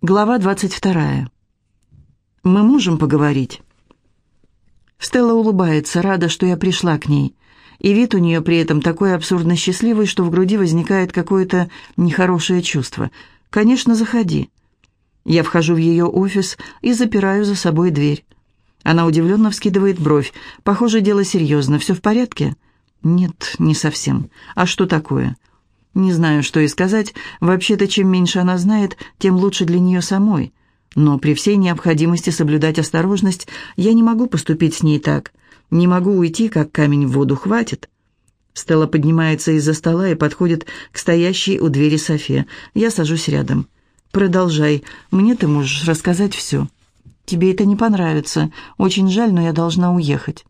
Глава 22. «Мы можем поговорить?» Стелла улыбается, рада, что я пришла к ней. И вид у нее при этом такой абсурдно счастливый, что в груди возникает какое-то нехорошее чувство. «Конечно, заходи». Я вхожу в ее офис и запираю за собой дверь. Она удивленно вскидывает бровь. «Похоже, дело серьезно. Все в порядке?» «Нет, не совсем. А что такое?» Не знаю, что и сказать. Вообще-то, чем меньше она знает, тем лучше для нее самой. Но при всей необходимости соблюдать осторожность, я не могу поступить с ней так. Не могу уйти, как камень в воду хватит. Стелла поднимается из-за стола и подходит к стоящей у двери Софе. Я сажусь рядом. «Продолжай. Мне ты можешь рассказать все. Тебе это не понравится. Очень жаль, но я должна уехать».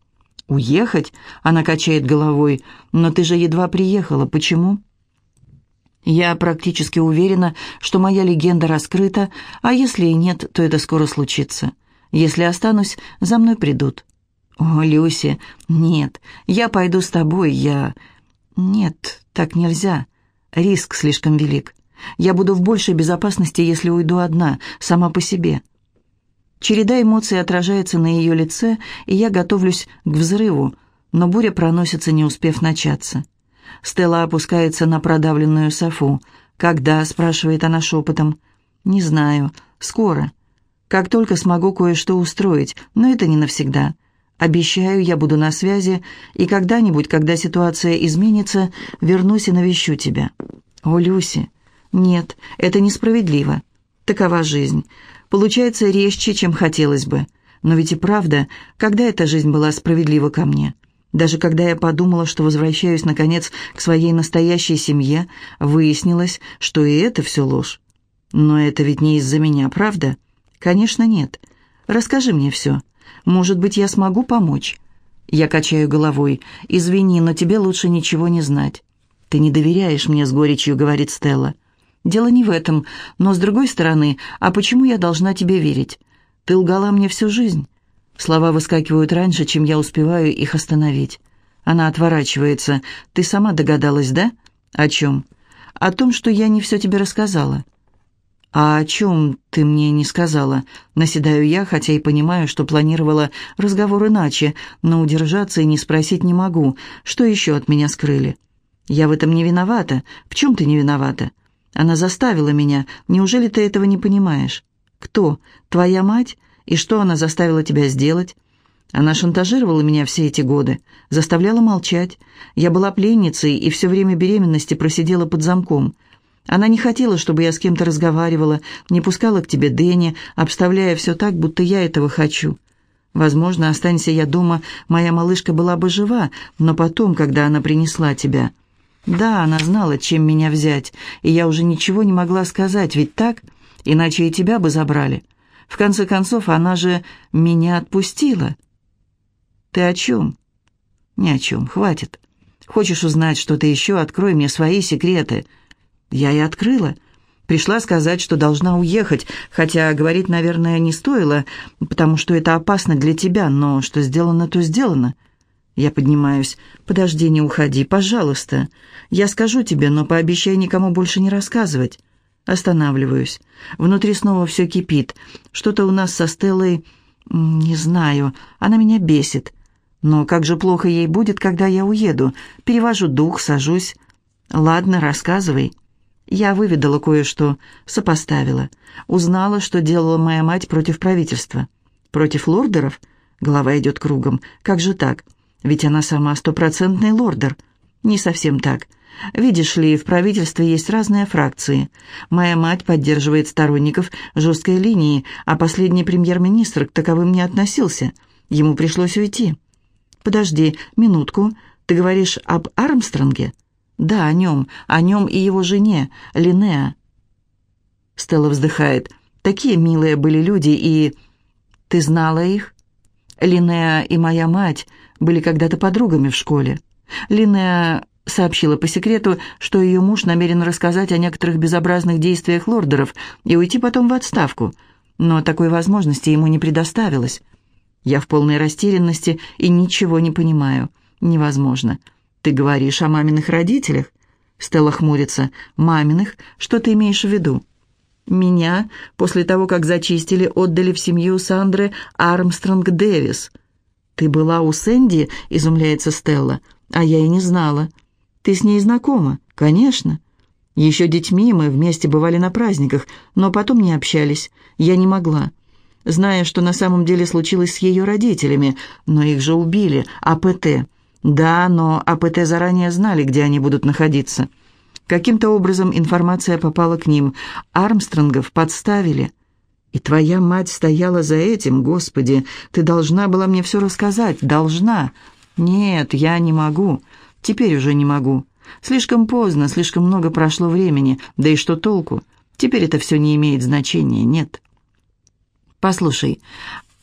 «Уехать?» — она качает головой. «Но ты же едва приехала. Почему?» Я практически уверена, что моя легенда раскрыта, а если и нет, то это скоро случится. Если останусь, за мной придут. О, Люси, нет, я пойду с тобой, я... Нет, так нельзя. Риск слишком велик. Я буду в большей безопасности, если уйду одна, сама по себе. Череда эмоций отражается на ее лице, и я готовлюсь к взрыву, но буря проносится, не успев начаться. Стелла опускается на продавленную софу. «Когда?» — спрашивает она шепотом. «Не знаю. Скоро. Как только смогу кое-что устроить, но это не навсегда. Обещаю, я буду на связи, и когда-нибудь, когда ситуация изменится, вернусь и навещу тебя». «О, Люси!» «Нет, это несправедливо. Такова жизнь. Получается резче, чем хотелось бы. Но ведь и правда, когда эта жизнь была справедлива ко мне?» Даже когда я подумала, что возвращаюсь, наконец, к своей настоящей семье, выяснилось, что и это все ложь. Но это ведь не из-за меня, правда? Конечно, нет. Расскажи мне все. Может быть, я смогу помочь? Я качаю головой. Извини, но тебе лучше ничего не знать. Ты не доверяешь мне с горечью, говорит Стелла. Дело не в этом, но с другой стороны, а почему я должна тебе верить? Ты лгала мне всю жизнь. Слова выскакивают раньше, чем я успеваю их остановить. Она отворачивается. «Ты сама догадалась, да?» «О чем?» «О том, что я не все тебе рассказала». «А о чем ты мне не сказала?» Наседаю я, хотя и понимаю, что планировала разговор иначе, но удержаться и не спросить не могу. Что еще от меня скрыли? «Я в этом не виновата. В чем ты не виновата?» «Она заставила меня. Неужели ты этого не понимаешь?» «Кто? Твоя мать? И что она заставила тебя сделать? Она шантажировала меня все эти годы, заставляла молчать. Я была пленницей и все время беременности просидела под замком. Она не хотела, чтобы я с кем-то разговаривала, не пускала к тебе Дэнни, обставляя все так, будто я этого хочу. Возможно, останься я дома, моя малышка была бы жива, но потом, когда она принесла тебя... Да, она знала, чем меня взять, и я уже ничего не могла сказать, ведь так? Иначе и тебя бы забрали. В конце концов, она же меня отпустила. Ты о чем? Ни о чем, хватит. Хочешь узнать что-то еще, открой мне свои секреты. Я и открыла. Пришла сказать, что должна уехать, хотя говорить, наверное, не стоило, потому что это опасно для тебя, но что сделано, то сделано. Я поднимаюсь. «Подожди, не уходи, пожалуйста. Я скажу тебе, но пообещай никому больше не рассказывать». Останавливаюсь. Внутри снова все кипит. Что-то у нас со Стеллой... Не знаю. Она меня бесит. Но как же плохо ей будет, когда я уеду. Перевожу дух, сажусь. Ладно, рассказывай. Я выведала кое-что, сопоставила. Узнала, что делала моя мать против правительства. Против лордеров? Голова идет кругом. Как же так? Ведь она сама стопроцентный лордер. Не совсем так. Видишь ли, в правительстве есть разные фракции. Моя мать поддерживает сторонников жесткой линии, а последний премьер-министр к таковым не относился. Ему пришлось уйти. Подожди, минутку. Ты говоришь об Армстронге? Да, о нем, о нем и его жене, Линнеа. Стелла вздыхает. Такие милые были люди, и... Ты знала их? Линнеа и моя мать были когда-то подругами в школе. Линнеа сообщила по секрету, что ее муж намерен рассказать о некоторых безобразных действиях лордеров и уйти потом в отставку, но такой возможности ему не предоставилось. Я в полной растерянности и ничего не понимаю. Невозможно. Ты говоришь о маминых родителях? Стелла хмурится. Маминых? Что ты имеешь в виду? Меня, после того, как зачистили, отдали в семью Сандры Армстронг Дэвис. «Ты была у Сэнди?» — изумляется Стелла. «А я и не знала». «Ты с ней знакома?» «Конечно». Еще детьми мы вместе бывали на праздниках, но потом не общались. Я не могла. Зная, что на самом деле случилось с ее родителями, но их же убили, АПТ. Да, но АПТ заранее знали, где они будут находиться. Каким-то образом информация попала к ним. Армстронгов подставили. И твоя мать стояла за этим, Господи. Ты должна была мне все рассказать. Должна. Нет, я не могу. Теперь уже не могу. Слишком поздно, слишком много прошло времени. Да и что толку? Теперь это все не имеет значения, нет. Послушай,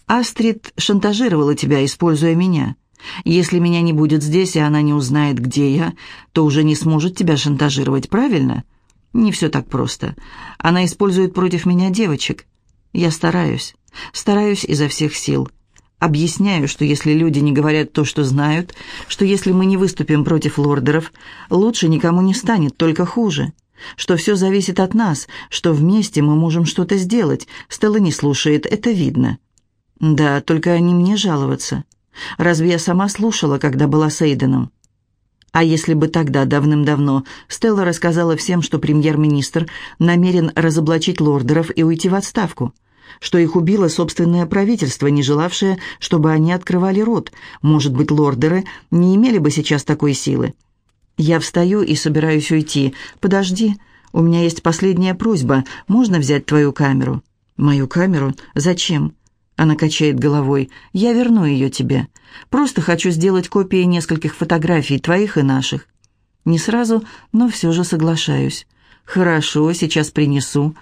Астрид шантажировала тебя, используя меня. Если меня не будет здесь, и она не узнает, где я, то уже не сможет тебя шантажировать, правильно? Не все так просто. Она использует против меня девочек. Я стараюсь. Стараюсь изо всех сил. Объясняю, что если люди не говорят то, что знают, что если мы не выступим против лордеров, лучше никому не станет, только хуже. Что все зависит от нас, что вместе мы можем что-то сделать. Стелла не слушает, это видно. Да, только они мне жаловаться. Разве я сама слушала, когда была с Эйденом? А если бы тогда, давным-давно, Стелла рассказала всем, что премьер-министр намерен разоблачить лордеров и уйти в отставку? Что их убило собственное правительство, не желавшее, чтобы они открывали рот? Может быть, лордеры не имели бы сейчас такой силы? Я встаю и собираюсь уйти. «Подожди, у меня есть последняя просьба. Можно взять твою камеру?» «Мою камеру? Зачем?» Она качает головой. «Я верну ее тебе. Просто хочу сделать копии нескольких фотографий, твоих и наших». Не сразу, но все же соглашаюсь. «Хорошо, сейчас принесу».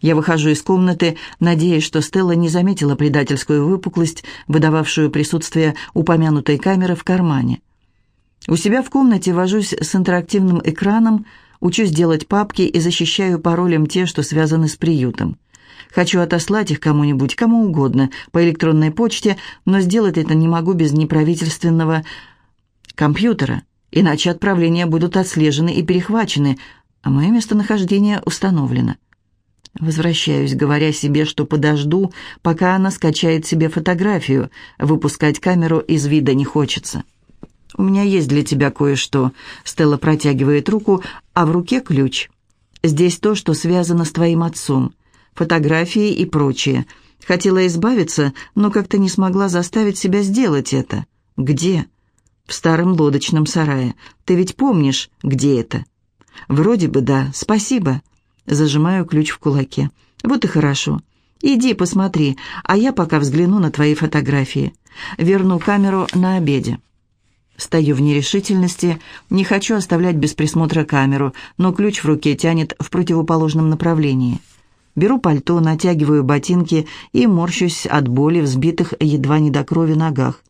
Я выхожу из комнаты, надеясь, что Стелла не заметила предательскую выпуклость, выдававшую присутствие упомянутой камеры в кармане. У себя в комнате вожусь с интерактивным экраном, учусь делать папки и защищаю паролем те, что связаны с приютом. Хочу отослать их кому-нибудь, кому угодно, по электронной почте, но сделать это не могу без неправительственного компьютера, иначе отправления будут отслежены и перехвачены, а мое местонахождение установлено. Возвращаюсь, говоря себе, что подожду, пока она скачает себе фотографию, выпускать камеру из вида не хочется. «У меня есть для тебя кое-что», — Стелла протягивает руку, а в руке ключ. «Здесь то, что связано с твоим отцом фотографии и прочее. Хотела избавиться, но как-то не смогла заставить себя сделать это. Где? В старом лодочном сарае. Ты ведь помнишь, где это? Вроде бы да, спасибо. Зажимаю ключ в кулаке. Вот и хорошо. Иди посмотри, а я пока взгляну на твои фотографии. Верну камеру на обеде. Стою в нерешительности, не хочу оставлять без присмотра камеру, но ключ в руке тянет в противоположном направлении. Беру пальто, натягиваю ботинки и морщусь от боли в сбитых едва не до крови ногах.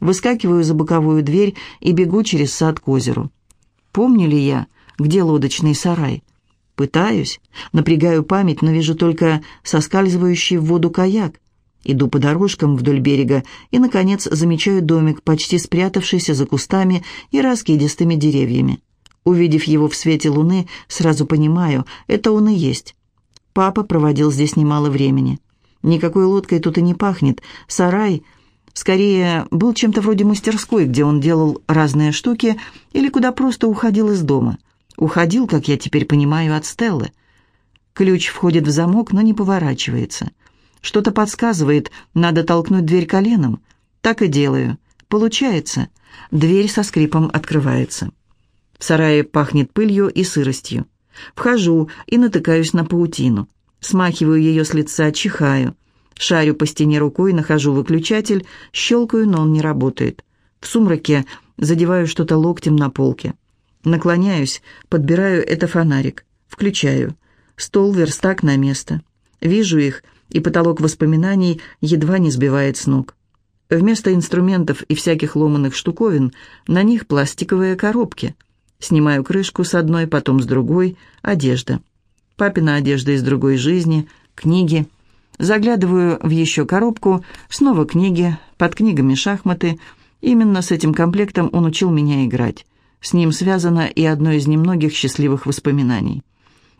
Выскакиваю за боковую дверь и бегу через сад к озеру. Помню ли я, где лодочный сарай? Пытаюсь, напрягаю память, но вижу только соскальзывающий в воду каяк. Иду по дорожкам вдоль берега и, наконец, замечаю домик, почти спрятавшийся за кустами и раскидистыми деревьями. Увидев его в свете луны, сразу понимаю, это он и есть. Папа проводил здесь немало времени. Никакой лодкой тут и не пахнет. Сарай, скорее, был чем-то вроде мастерской, где он делал разные штуки или куда просто уходил из дома. Уходил, как я теперь понимаю, от Стеллы. Ключ входит в замок, но не поворачивается. Что-то подсказывает, надо толкнуть дверь коленом. Так и делаю. Получается. Дверь со скрипом открывается. В сарае пахнет пылью и сыростью. Вхожу и натыкаюсь на паутину. Смахиваю ее с лица, чихаю. Шарю по стене рукой, нахожу выключатель, щелкаю, но он не работает. В сумраке задеваю что-то локтем на полке. Наклоняюсь, подбираю это фонарик. Включаю. Стол, верстак на место. Вижу их, и потолок воспоминаний едва не сбивает с ног. Вместо инструментов и всяких ломаных штуковин на них пластиковые коробки — Снимаю крышку с одной, потом с другой. Одежда. Папина одежда из другой жизни. Книги. Заглядываю в еще коробку. Снова книги. Под книгами шахматы. Именно с этим комплектом он учил меня играть. С ним связано и одно из немногих счастливых воспоминаний.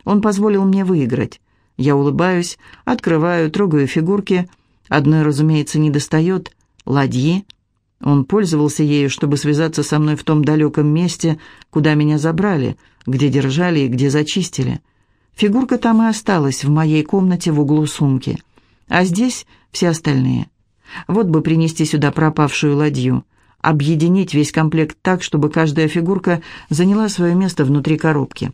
Он позволил мне выиграть. Я улыбаюсь, открываю, трогаю фигурки. Одной, разумеется, не достает. Ладьи. Он пользовался ею, чтобы связаться со мной в том далеком месте, куда меня забрали, где держали и где зачистили. Фигурка там и осталась, в моей комнате в углу сумки. А здесь все остальные. Вот бы принести сюда пропавшую ладью, объединить весь комплект так, чтобы каждая фигурка заняла свое место внутри коробки.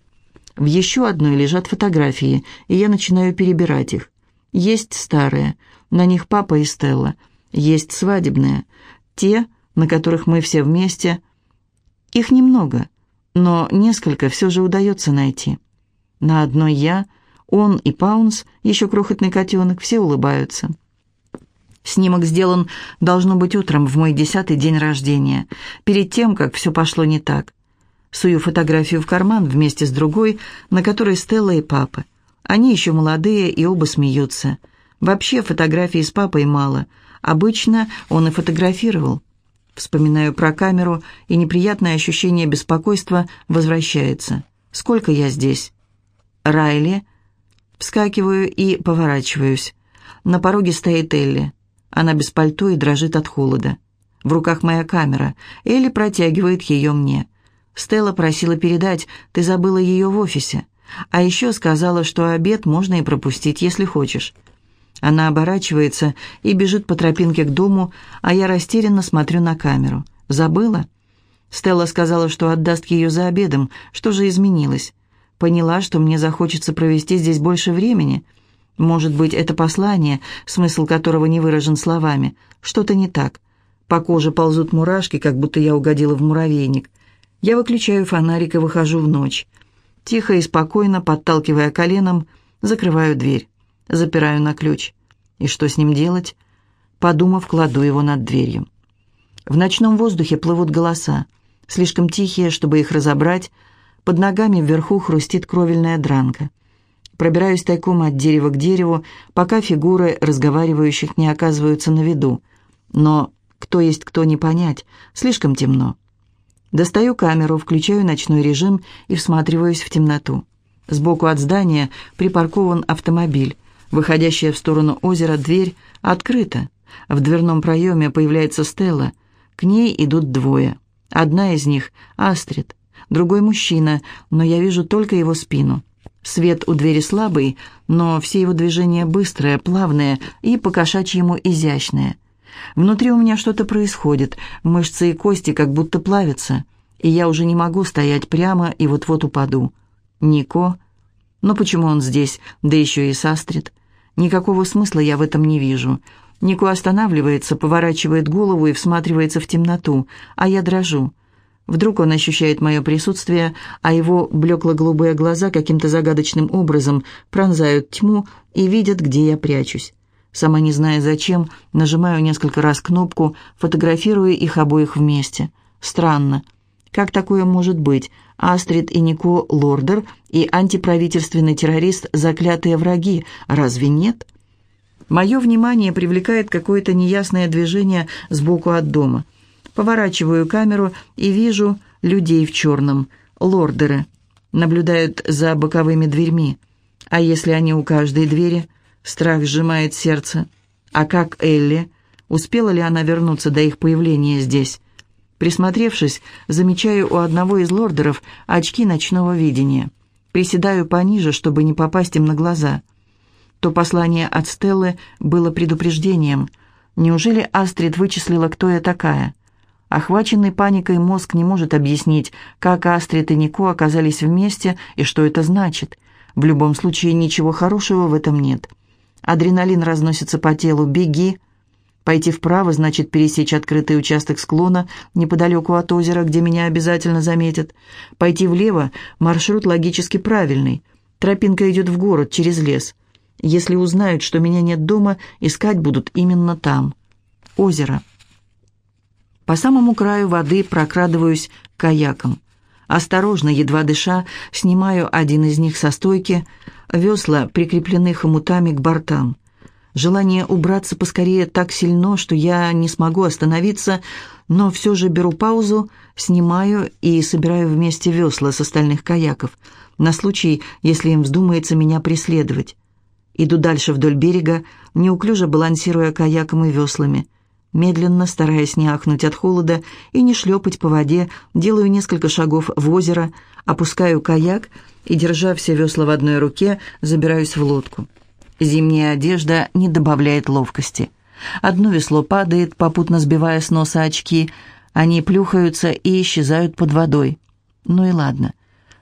В еще одной лежат фотографии, и я начинаю перебирать их. Есть старые, на них папа и Стелла. Есть свадебные, те, на которых мы все вместе. Их немного, но несколько все же удается найти. На одной я, он и Паунс, еще крохотный котенок, все улыбаются. Снимок сделан, должно быть, утром в мой десятый день рождения, перед тем, как все пошло не так. Сую фотографию в карман вместе с другой, на которой Стелла и папа. Они еще молодые и оба смеются. Вообще фотографий с папой мало. Обычно он и фотографировал. Вспоминаю про камеру, и неприятное ощущение беспокойства возвращается. Сколько я здесь? Райли. Вскакиваю и поворачиваюсь. На пороге стоит Элли. Она без пальто и дрожит от холода. В руках моя камера. Элли протягивает ее мне. Стелла просила передать, ты забыла ее в офисе. А еще сказала, что обед можно и пропустить, если хочешь. Она оборачивается и бежит по тропинке к дому, а я растерянно смотрю на камеру. Забыла? Стелла сказала, что отдаст ее за обедом. Что же изменилось? Поняла, что мне захочется провести здесь больше времени. Может быть, это послание, смысл которого не выражен словами. Что-то не так. По коже ползут мурашки, как будто я угодила в муравейник. Я выключаю фонарик и выхожу в ночь. Тихо и спокойно, подталкивая коленом, закрываю дверь. Запираю на ключ. И что с ним делать? Подумав, кладу его над дверью. В ночном воздухе плывут голоса. Слишком тихие, чтобы их разобрать. Под ногами вверху хрустит кровельная дранка. Пробираюсь тайком от дерева к дереву, пока фигуры разговаривающих не оказываются на виду. Но кто есть кто не понять, слишком темно. Достаю камеру, включаю ночной режим и всматриваюсь в темноту. Сбоку от здания припаркован автомобиль. Выходящая в сторону озера дверь открыта. В дверном проеме появляется Стелла. К ней идут двое. Одна из них — Астрид, другой мужчина, но я вижу только его спину. Свет у двери слабый, но все его движения быстрые, плавные и по-кошачьему изящные. Внутри у меня что-то происходит, мышцы и кости как будто плавятся, и я уже не могу стоять прямо и вот-вот упаду. Нико? Но почему он здесь, да еще и састрит? Никакого смысла я в этом не вижу. Нико останавливается, поворачивает голову и всматривается в темноту, а я дрожу. Вдруг он ощущает мое присутствие, а его блекло-голубые глаза каким-то загадочным образом пронзают тьму и видят, где я прячусь. Сама не зная зачем, нажимаю несколько раз кнопку, фотографируя их обоих вместе. Странно. Как такое может быть? Астрид и Нико Лордер и антиправительственный террорист – заклятые враги. Разве нет? Мое внимание привлекает какое-то неясное движение сбоку от дома. Поворачиваю камеру и вижу людей в черном. Лордеры. Наблюдают за боковыми дверьми. А если они у каждой двери – Страх сжимает сердце. А как Элли? Успела ли она вернуться до их появления здесь? Присмотревшись, замечаю у одного из лордеров очки ночного видения. Приседаю пониже, чтобы не попасть им на глаза. То послание от Стеллы было предупреждением. Неужели Астрид вычислила, кто я такая? Охваченный паникой мозг не может объяснить, как Астрид и Нико оказались вместе и что это значит. В любом случае, ничего хорошего в этом нет. Адреналин разносится по телу. «Беги!» Пойти вправо значит пересечь открытый участок склона неподалеку от озера, где меня обязательно заметят. Пойти влево – маршрут логически правильный. Тропинка идет в город, через лес. Если узнают, что меня нет дома, искать будут именно там. Озеро. По самому краю воды прокрадываюсь каякам. Осторожно, едва дыша, снимаю один из них со стойки. Весла прикреплены хомутами к бортам. Желание убраться поскорее так сильно, что я не смогу остановиться, но все же беру паузу, снимаю и собираю вместе весла с остальных каяков, на случай, если им вздумается меня преследовать. Иду дальше вдоль берега, неуклюже балансируя каяком и веслами. Медленно, стараясь не ахнуть от холода и не шлепать по воде, делаю несколько шагов в озеро, опускаю каяк и, держа все весла в одной руке, забираюсь в лодку. Зимняя одежда не добавляет ловкости. Одно весло падает, попутно сбивая с носа очки. Они плюхаются и исчезают под водой. Ну и ладно.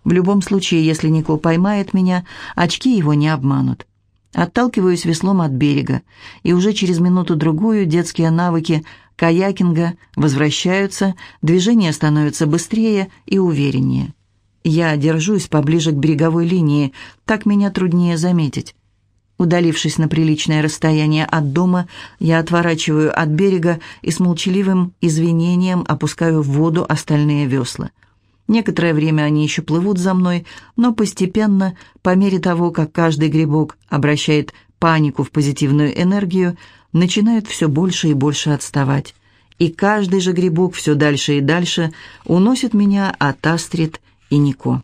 В любом случае, если Нико поймает меня, очки его не обманут. Отталкиваюсь веслом от берега, и уже через минуту-другую детские навыки каякинга возвращаются, движение становится быстрее и увереннее. Я держусь поближе к береговой линии, так меня труднее заметить. Удалившись на приличное расстояние от дома, я отворачиваю от берега и с молчаливым извинением опускаю в воду остальные весла. Некоторое время они еще плывут за мной, но постепенно, по мере того, как каждый грибок обращает панику в позитивную энергию, начинают все больше и больше отставать. И каждый же грибок все дальше и дальше уносит меня от Астрид и Нико.